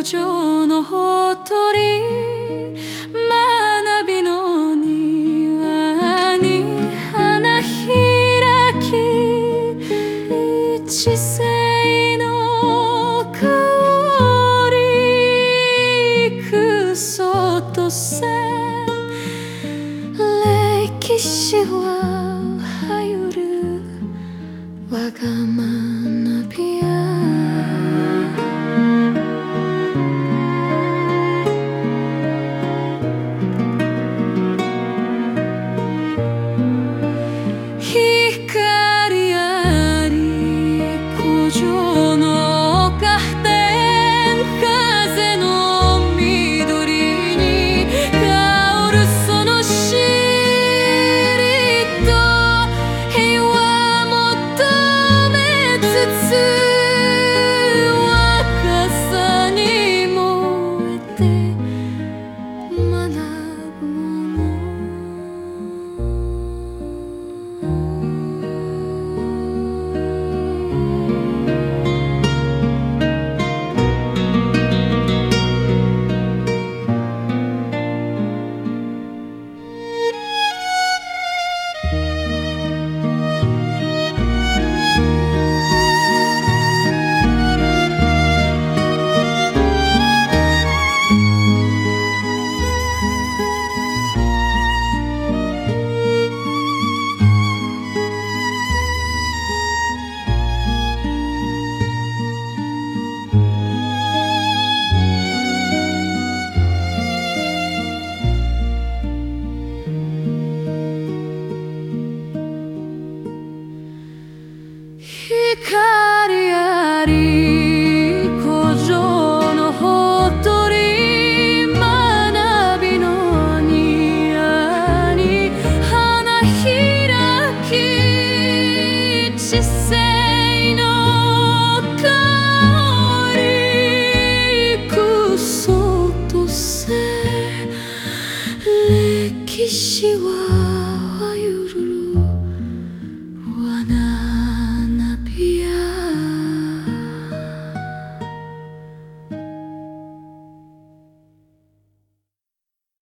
古城のほとり学びの庭に花開き一世の香りくそとせ歴史ははゆるわが学そとせ歴史は